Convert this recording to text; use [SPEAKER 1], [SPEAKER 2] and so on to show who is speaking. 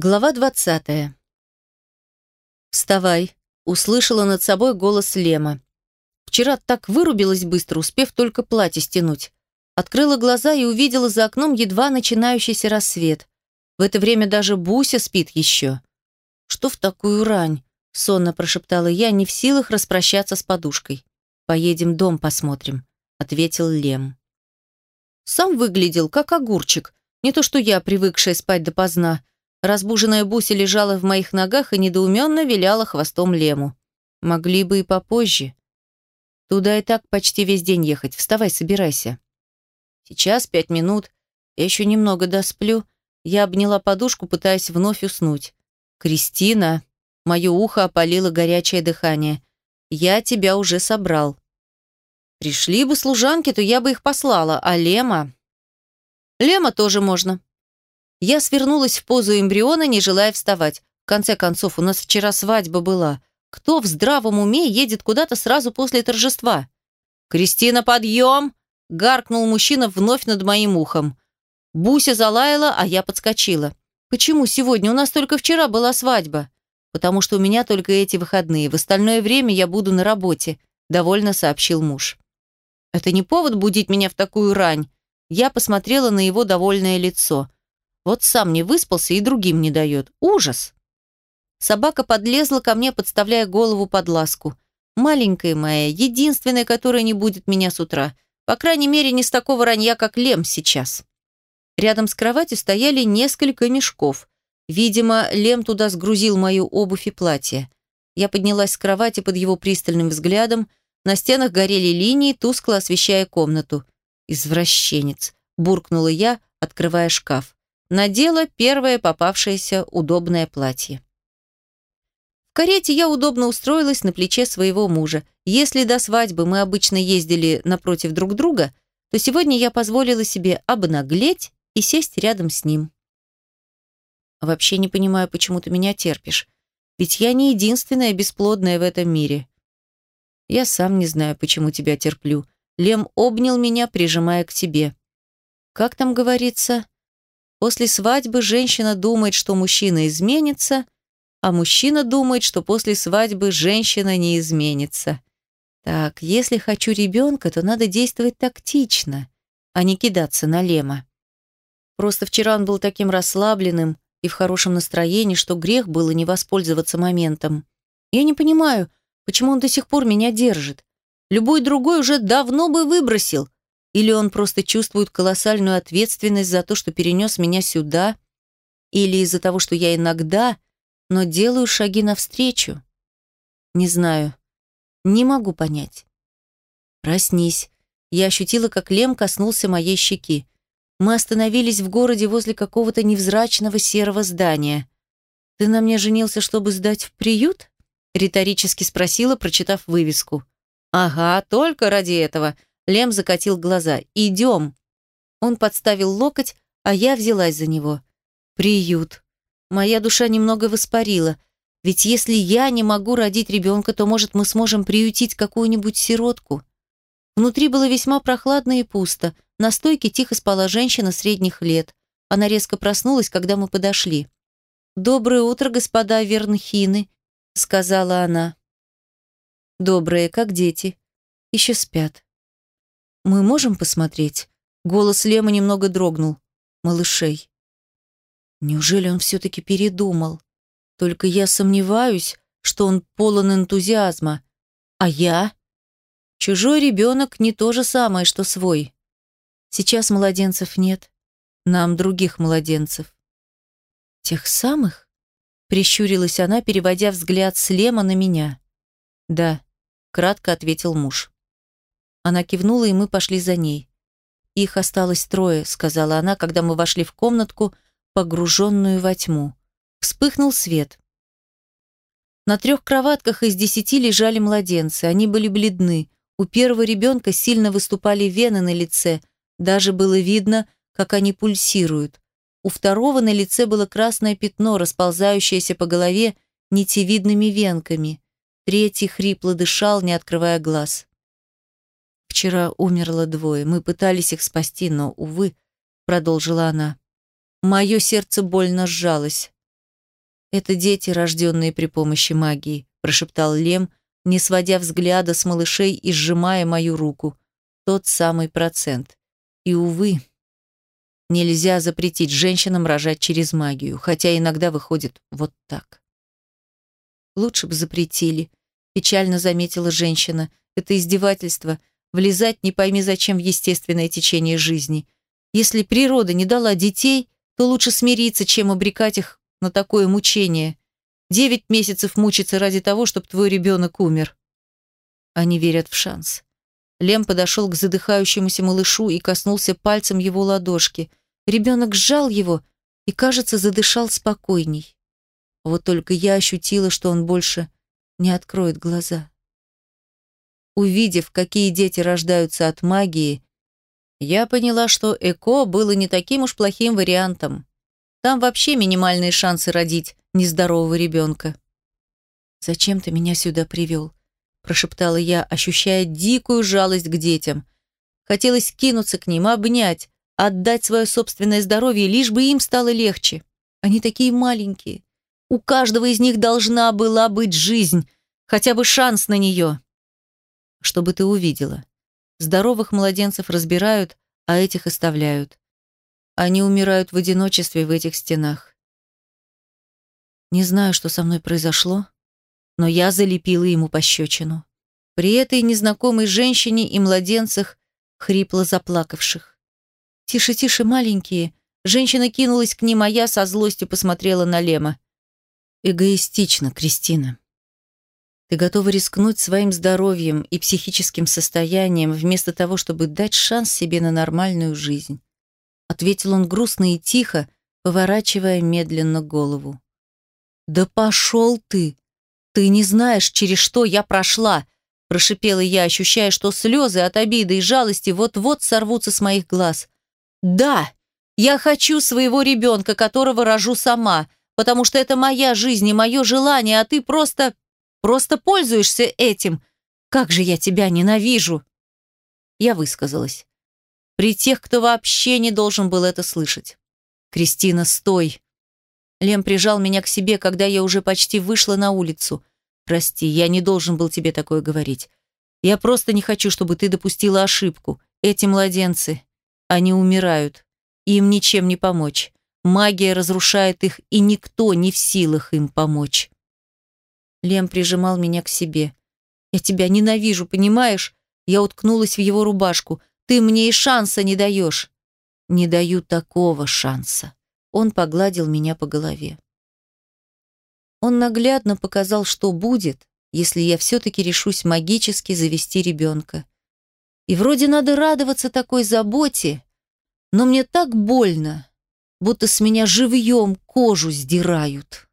[SPEAKER 1] Глава двадцатая. «Вставай», — услышала над собой голос Лема. Вчера так вырубилась быстро, успев только платье стянуть. Открыла глаза и увидела за окном едва начинающийся рассвет. В это время даже Буся спит еще. «Что в такую рань?» — сонно прошептала я, не в силах распрощаться с подушкой. «Поедем дом посмотрим», — ответил Лем. Сам выглядел, как огурчик. Не то что я, привыкшая спать допоздна. Разбуженная Буся лежала в моих ногах и недоуменно виляла хвостом Лему. Могли бы и попозже. Туда и так почти весь день ехать. Вставай, собирайся. Сейчас пять минут. Я еще немного досплю. Я обняла подушку, пытаясь вновь уснуть. «Кристина!» Мое ухо опалило горячее дыхание. «Я тебя уже собрал». Пришли бы служанки, то я бы их послала, а Лема... Лема тоже можно. Я свернулась в позу эмбриона, не желая вставать. В конце концов, у нас вчера свадьба была. Кто в здравом уме едет куда-то сразу после торжества? «Кристина, подъем!» – гаркнул мужчина вновь над моим ухом. Буся залаяла, а я подскочила. «Почему сегодня? У нас только вчера была свадьба». «Потому что у меня только эти выходные. В остальное время я буду на работе», – довольно сообщил муж. «Это не повод будить меня в такую рань». Я посмотрела на его довольное лицо. Вот сам не выспался и другим не дает. Ужас! Собака подлезла ко мне, подставляя голову под ласку. Маленькая моя, единственная, которая не будет меня с утра. По крайней мере, не с такого ранья, как Лем сейчас. Рядом с кроватью стояли несколько мешков. Видимо, Лем туда сгрузил мою обувь и платье. Я поднялась с кровати под его пристальным взглядом. На стенах горели линии, тускло освещая комнату. «Извращенец», – буркнула я, открывая шкаф. Надела первое попавшееся удобное платье карете я удобно устроилась на плече своего мужа. Если до свадьбы мы обычно ездили напротив друг друга, то сегодня я позволила себе обнаглеть и сесть рядом с ним. Вообще не понимаю, почему ты меня терпишь. Ведь я не единственная бесплодная в этом мире. Я сам не знаю, почему тебя терплю. Лем обнял меня, прижимая к себе. Как там говорится? После свадьбы женщина думает, что мужчина изменится – а мужчина думает, что после свадьбы женщина не изменится. Так, если хочу ребенка, то надо действовать тактично, а не кидаться на Лема. Просто вчера он был таким расслабленным и в хорошем настроении, что грех было не воспользоваться моментом. Я не понимаю, почему он до сих пор меня держит. Любой другой уже давно бы выбросил. Или он просто чувствует колоссальную ответственность за то, что перенес меня сюда, или из-за того, что я иногда но делаю шаги навстречу. Не знаю, не могу понять. Проснись. Я ощутила, как Лем коснулся моей щеки. Мы остановились в городе возле какого-то невзрачного серого здания. «Ты на мне женился, чтобы сдать в приют?» риторически спросила, прочитав вывеску. «Ага, только ради этого». Лем закатил глаза. «Идем». Он подставил локоть, а я взялась за него. «Приют. Моя душа немного воспарила. Ведь если я не могу родить ребенка, то, может, мы сможем приютить какую-нибудь сиротку. Внутри было весьма прохладно и пусто. На стойке тихо спала женщина средних лет. Она резко проснулась, когда мы подошли. «Доброе утро, господа Вернхины», — сказала она. «Доброе, как дети. Еще спят». «Мы можем посмотреть?» Голос Лема немного дрогнул. «Малышей». Неужели он все-таки передумал? Только я сомневаюсь, что он полон энтузиазма. А я? Чужой ребенок не то же самое, что свой. Сейчас младенцев нет. Нам других младенцев. Тех самых? Прищурилась она, переводя взгляд с Лема на меня. Да, кратко ответил муж. Она кивнула, и мы пошли за ней. Их осталось трое, сказала она, когда мы вошли в комнатку, погруженную во тьму. Вспыхнул свет. На трех кроватках из десяти лежали младенцы. Они были бледны. У первого ребенка сильно выступали вены на лице. Даже было видно, как они пульсируют. У второго на лице было красное пятно, расползающееся по голове нитевидными венками. Третий хрипло дышал, не открывая глаз. Вчера умерло двое. Мы пытались их спасти, но, увы, продолжила она. Мое сердце больно сжалось. «Это дети, рожденные при помощи магии», – прошептал Лем, не сводя взгляда с малышей и сжимая мою руку. Тот самый процент. И, увы, нельзя запретить женщинам рожать через магию, хотя иногда выходит вот так. Лучше бы запретили, печально заметила женщина. Это издевательство. Влезать не пойми зачем в естественное течение жизни. Если природа не дала детей, то лучше смириться, чем обрекать их на такое мучение. Девять месяцев мучиться ради того, чтобы твой ребенок умер. Они верят в шанс. Лем подошел к задыхающемуся малышу и коснулся пальцем его ладошки. Ребенок сжал его и, кажется, задышал спокойней. Вот только я ощутила, что он больше не откроет глаза. Увидев, какие дети рождаются от магии, я поняла, что ЭКО было не таким уж плохим вариантом. Там вообще минимальные шансы родить нездорового ребенка. «Зачем ты меня сюда привел?» – прошептала я, ощущая дикую жалость к детям. Хотелось кинуться к ним, обнять, отдать свое собственное здоровье, лишь бы им стало легче. Они такие маленькие. У каждого из них должна была быть жизнь, хотя бы шанс на нее. Чтобы ты увидела. Здоровых младенцев разбирают, а этих оставляют. Они умирают в одиночестве в этих стенах. Не знаю, что со мной произошло, но я залепила ему пощечину. При этой незнакомой женщине и младенцах, хрипло заплакавших. «Тише, тише, маленькие!» Женщина кинулась к ним, а я со злостью посмотрела на Лема. «Эгоистично, Кристина. Ты готова рискнуть своим здоровьем и психическим состоянием вместо того, чтобы дать шанс себе на нормальную жизнь. Ответил он грустно и тихо, поворачивая медленно голову. «Да пошел ты! Ты не знаешь, через что я прошла!» Прошипела я, ощущая, что слезы от обиды и жалости вот-вот сорвутся с моих глаз. «Да, я хочу своего ребенка, которого рожу сама, потому что это моя жизнь и мое желание, а ты просто Просто пользуешься этим. Как же я тебя ненавижу!» Я высказалась. При тех, кто вообще не должен был это слышать. «Кристина, стой!» Лем прижал меня к себе, когда я уже почти вышла на улицу. «Прости, я не должен был тебе такое говорить. Я просто не хочу, чтобы ты допустила ошибку. Эти младенцы, они умирают. Им ничем не помочь. Магия разрушает их, и никто не в силах им помочь». Лем прижимал меня к себе. «Я тебя ненавижу, понимаешь?» Я уткнулась в его рубашку. «Ты мне и шанса не даешь». «Не даю такого шанса». Он погладил меня по голове. Он наглядно показал, что будет, если я все-таки решусь магически завести ребенка. И вроде надо радоваться такой заботе, но мне так больно, будто с меня живьем кожу сдирают.